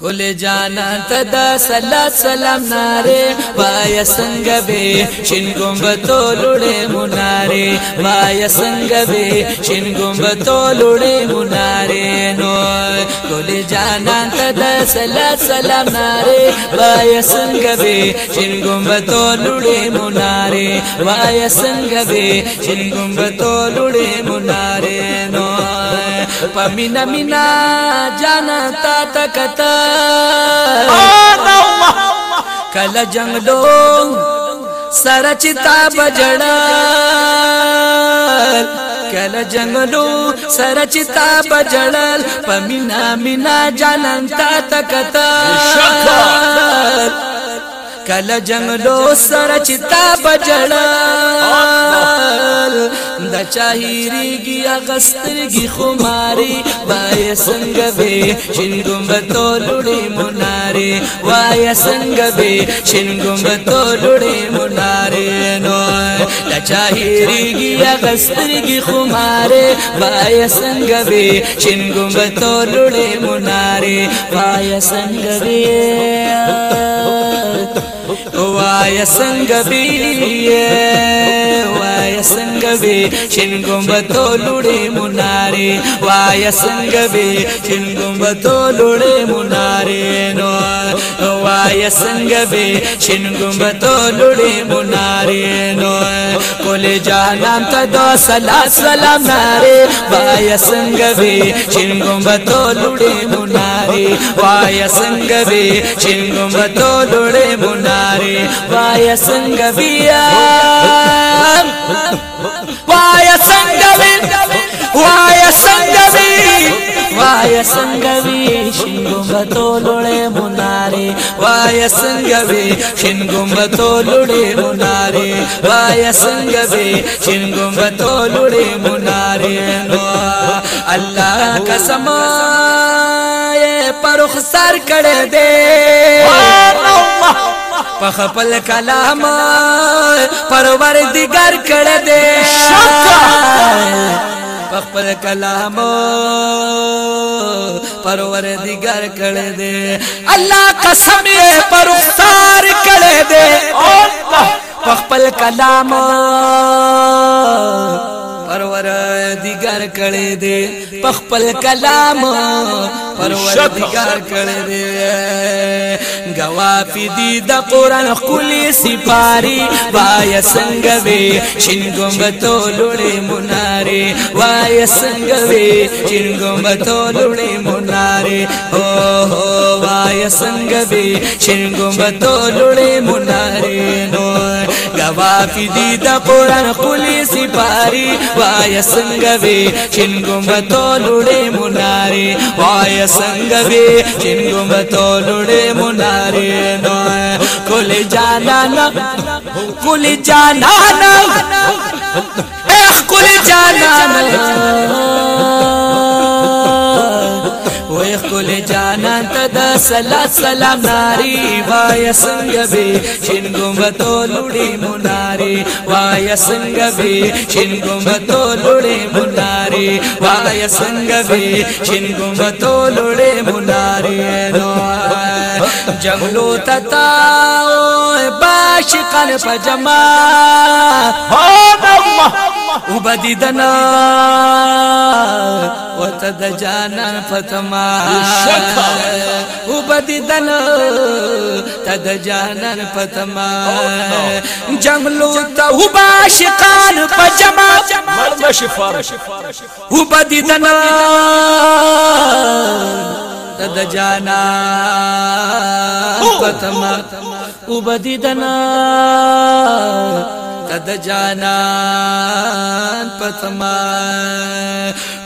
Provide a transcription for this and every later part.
کل جانا تدا سلا سلام نارے وایا سنگ بے شن گمب تو لڑے منارے وایا سنگ بے شن گمب تو لڑے منارے نو کل جانا تدا سلا سلام نارے وایا سنگ بے شن گمب تو لڑے منارے وایا سنگ بے شن گمب تو لڑے منارے په مینا مینا جانا تا تکتا کله جنگلو سره چتا بجړل کله جنگلو سره چتا بجړل په مینا مینا جانان تا تکتا کله جنگلو سره چې تا بجړل د چاهیریږي اغسترګي خماري وای څنګه به شینګم به تولړې موناري وای څنګه به شینګم به تولړې موناري نو د چاهیریږي اغسترګي خماري وای څنګه به شینګم به تولړې موناري وای څنګه به وای څنګه بي وای څنګه بي شین ګمبه تو لړې موناره وای څنګه بي شین ګمبه تو لړې موناره نو વાય સંગવે છિન ગુંબતો લુડી મુનારી નોય કોલે જા નામ તતો સલા સલા નારે વાય સંગવે છિન ગુંબતો લુડી મુનારી વાય સંગવે છિન ગુંબતો દોડે મુનારી વાય સંગબિયા વાય સંગવે વાય સંગવે વાય સંગવે છિન ગુંબતો وای څنګه وی شین ګمبتو لړې موناره وای څنګه وی شین ګمبتو لړې موناره الله قسم پرخ سر کړه دے الله په خپل کلام پرور دیګر کړه دے پخپل پخپل کلامو پرور دیگر دے دے اللہ پر اختار کلامو پرور دیگر کړي دي په خپل کلام پرور دیگر کړي دي غوافي دي د قران خولي سپاري وای څنګه وي شینګم تو لړې موناري وای څنګه وي شینګم تو لړې موناري او وای څنګه وي شینګم تو لړې موناري وافیدی دا د قران قلي سي پاري وا يا سنگ وي چين گوم تو لوري مناري وا يا سنگ تو لوري مناري نو کل جانا نا کل جانا نا اے کل جانا نا کول جانا تدا سلا سلا ناری وای سنگ بی چن گم تو لڑی مناری وای سنگ بی چن گم تو لڑی مناری وای سنگ بی چن گم تو لڑی مناری نو جنگلو تتا او باش کل پجما او الله او بدی دنا وته د جانان پتما او بدی دنا ته د جانان پتما جنگلو ته او باشقان پجما مرد شفار او بدی دنا ته د جانان پتما او بدی دنا د جانان پتما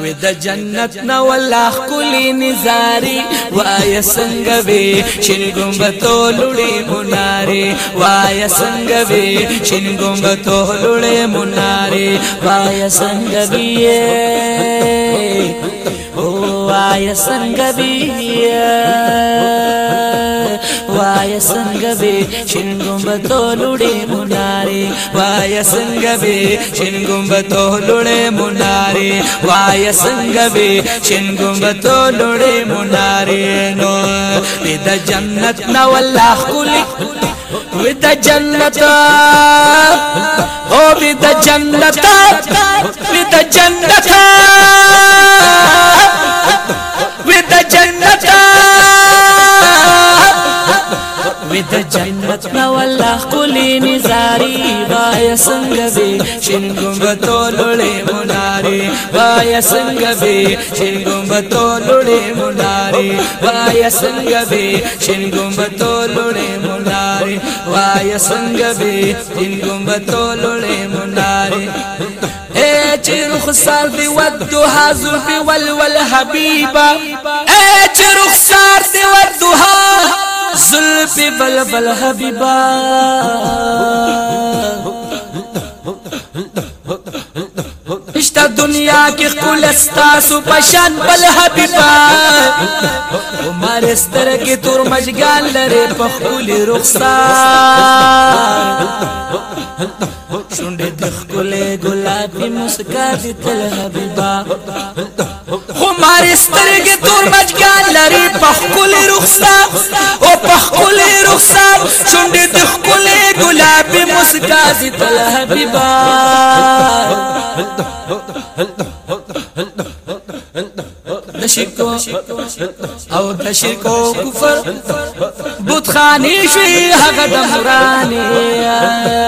و د جنت نو الله کلی نزاری وای څنګه وی شین ګمبتو لړې موناره وای څنګه وی شین ګمبتو لړې موناره وای څنګه وی وای څنګه وی وای څنګه وی شین ګمبتو لړې موناره وای سنگ به چن ګمب ته لړې مونارې وای سنگ به چن ګمب ته لړې مونارې نو بيد جنت نو الله کلی بيد جنت او بيد جنت بيد جنت بيد جنت بيد جنت ویني زاري وای څنګه به شین ګمب تولړې وای څنګه به شین ګمب تولړې وای څنګه به شین ګمب وای څنګه به دی ود حاضر ول ول حبیبا اے دی پی بل بل حبیبا نشتا دنیا کی خلستا سو پشان بل حبیبا عمر استر کی تور مشگان لره پخول رخصار شونډې د خلې ګلابي مسکا دي تل حبيبا خو مار سترګې تور مجګان لري په خلې رخصت او په خلې رخصت شونډې د خلې ګلابي مسکا زي تل او د کفر بودخانی شوی حق دمرانی د مراني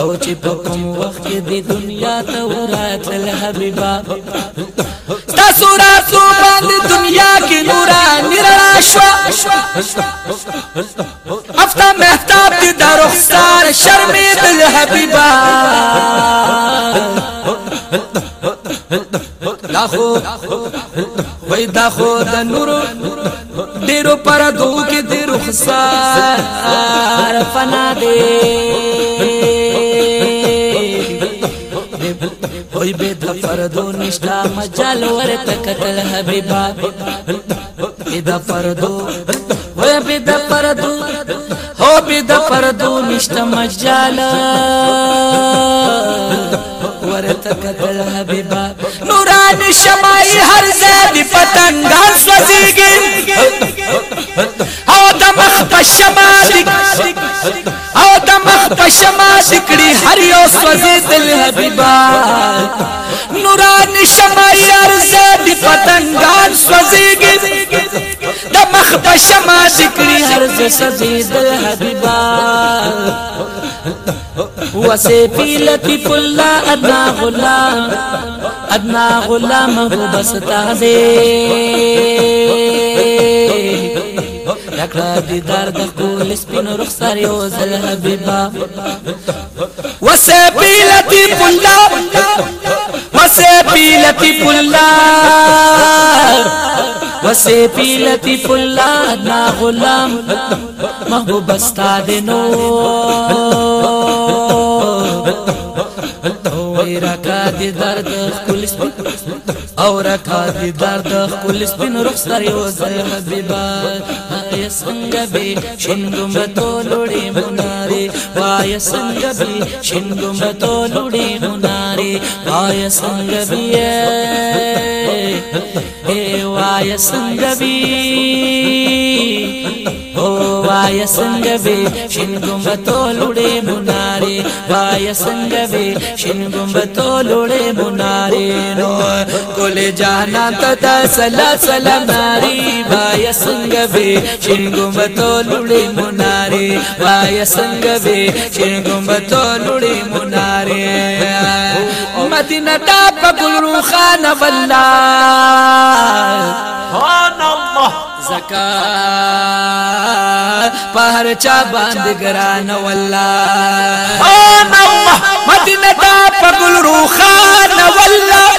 او چې په کوم وخت کې د دنیا ته وراتل حبيبا سورا راځو باندې دنیا نو هفته مهتاب دي دا رخصار شرمي بالحبيبة دا خو وای دا خو د نور ډیرو پر دو کې د فنا دے وای به د پردو نشتا مجال ورته قتل حبیبا بدا پردو و بدا پردو هو بدا پردو نشته مجال ورته کتل حبیبا نوران شمای هر زادی پتنګان سوځيږي او د مخ او د مخ په شما دکړي هر دل حبیبا نوران شمای هر زادی پتنگان سوزی گی دمخ بشم آشکری حرز سزید حبیبا واسے پی لکی ادنا غلام ادنا غلام ہو بس تازے لکڑا دیدار دار دکول اس پین رخ ساری اوزل حبیبا واسے پی لکی وسيفي لطيف الله وسيفي لطيف الله نا غلام محبوب استاد نور راکا دې درد خپل سپین او راکا دې درد خپل سپین رخصتر یو ځای حبیبا یا څنګه به شندم تو لړې موناري وای څنګه به شندم تو لړې موناري وای څنګه به اے وای څنګه به गुम तोलोड़े मुनारे वायड़े मुनारे न गुरू خان ब زکا پهر چا باندې ګران والله مدینه دا پګل روخان والله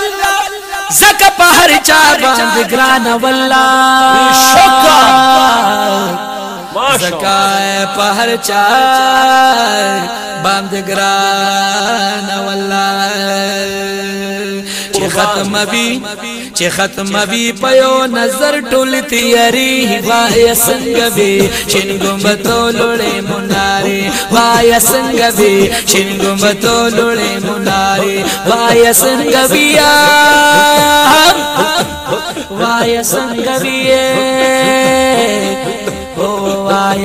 زکا پهر چا باندې ګران والله شکا زکای په هر چا باندې ګران والله چې ختم وي چې ختم وي په نظر ټول تیاری وای سنگ به چن ګم تو لړې مناره وای سنگ به چن ګم تو لړې وای سنگ بیا وای سنگ بیا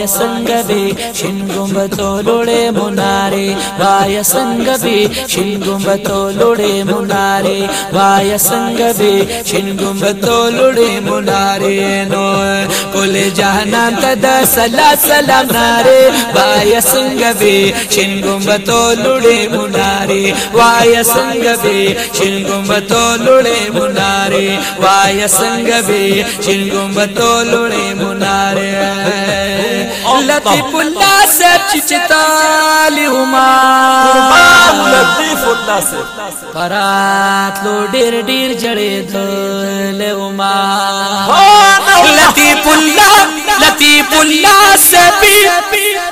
سنگبي شنگومب تولوڑے مناري وای سنگبي شنگومب تولوڑے مناري وای سنگبي شنگومب تولوڑے مناري نو کول جہنم تدا سلا سلام ناري وای سنگبي شنگومب تولوڑے مناري وای سنگبي شنگومب تولوڑے مناري وای سنگبي شنگومب تولوڑے مناري لطيف الله صاحب چې هما قربان لطيف الله صاحب پرات لو ډیر ډیر جړې دل هما لطيف الله لطیف الله صاحب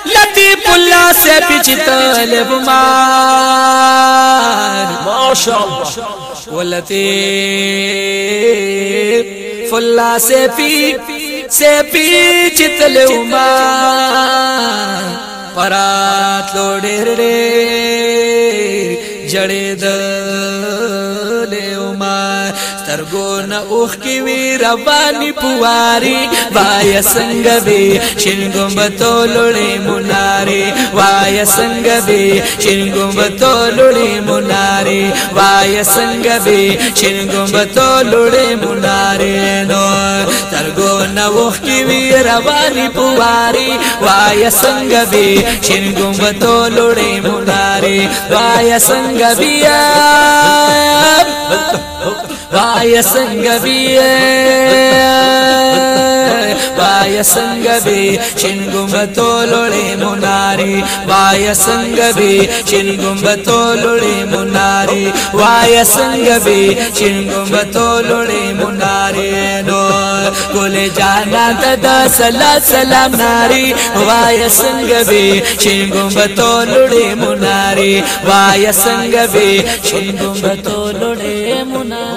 لطیف الله صاحب چې طالب ما شاء الله ولطيف الله صاحب سپی چتلو ما پرات لو ډېر ډېر جړې د لیو ما سترګو نه اوخ کې وی رواني پواري وای څنګه به شینګم تو لړې موناري وای څنګه به شینګم تو لړې موناري وای څنګه به شینګم تو لړې موناري نوخ کی وی روانی پواری وای سنگ بی شین ګم تو لړې موناري وای سنگ بی وای سنگ بی وای سنگ بی شین ګم تو لړې موناري وای سنگ بی شین ګم تو لړې موناري وای سنگ بی شین ګم تو لړې موناري نو کول جانا ددا سلا سلا ناری وای سنگ بی چین گم بتو لڑی مناری وای سنگ بی چین گم بتو لڑی مناری